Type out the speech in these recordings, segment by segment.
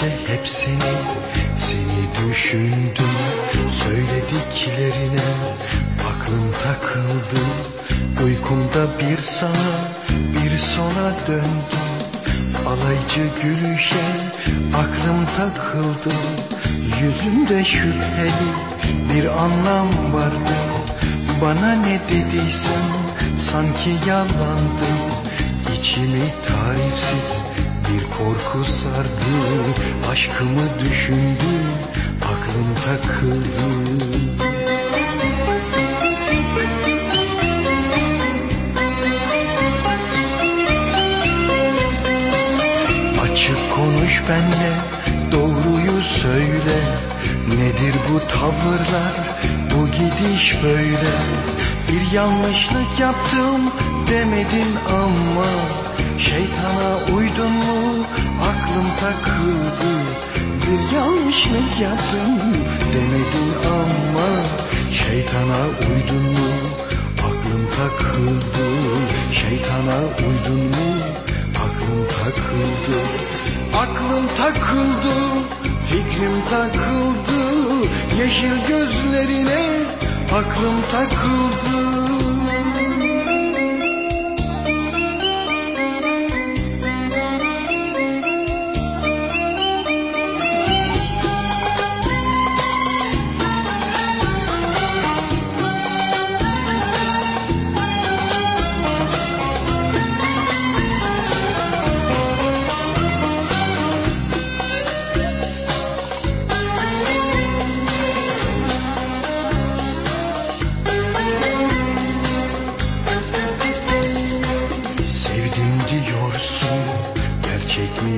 gece hep seni, seni düşündüm. Söylediklerine aklım takıldı. Uykumda bir sağa bir sola döndüm. Alaycı gülüşe aklım takıldı. Yüzünde şüpheli bir anlam vardı. Bana ne dediysen sanki yalandı. İçimi tarifsiz bir korku sardı. Aşkımı düşündüm aklım takıldı. Açık konuş benle doğruyu söyle. Nedir bu tavırlar bu gidiş böyle? Bir yanlışlık yaptım demedin ama yanlışlık yaptım demedin ama Şeytana uydun mu? Aklım takıldı. Şeytana uydun mu? Aklım takıldı. Aklım takıldı. Fikrim takıldı. Yeşil gözlerine aklım takıldı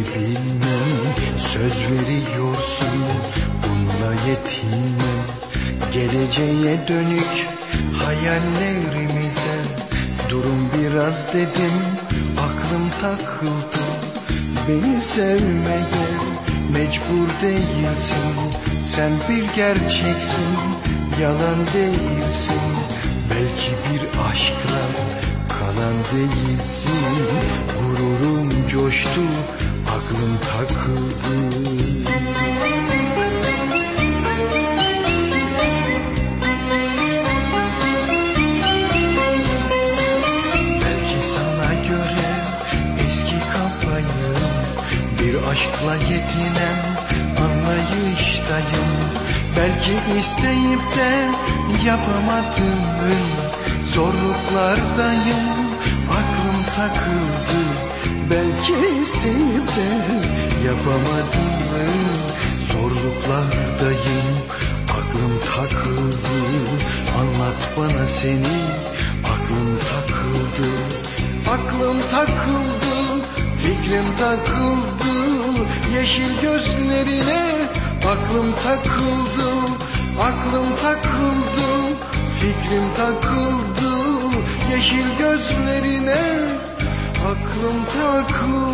bilmem Söz veriyorsun bununla yetinmem. Geleceğe dönük hayallerimize Durum biraz dedim aklım takıldı. Beni sevmeye mecbur değilsin Sen bir gerçeksin yalan değilsin. Belki bir aşkla kalan değilsin Gururum coştu aklım takıldı. Belki sana göre eski kafayım Bir aşkla yetinen anlayıştayım. Belki isteyip de yapamadım Zorluklardayım. Aklım takıldı isteyip de yapamadım Zorluklardayım aklım takıldı. Anlat bana seni aklım takıldı. Aklım takıldı fikrim takıldı. Yeşil gözlerine aklım takıldı. Aklım takıldı fikrim takıldı. Yeşil gözlerine aklım takıldı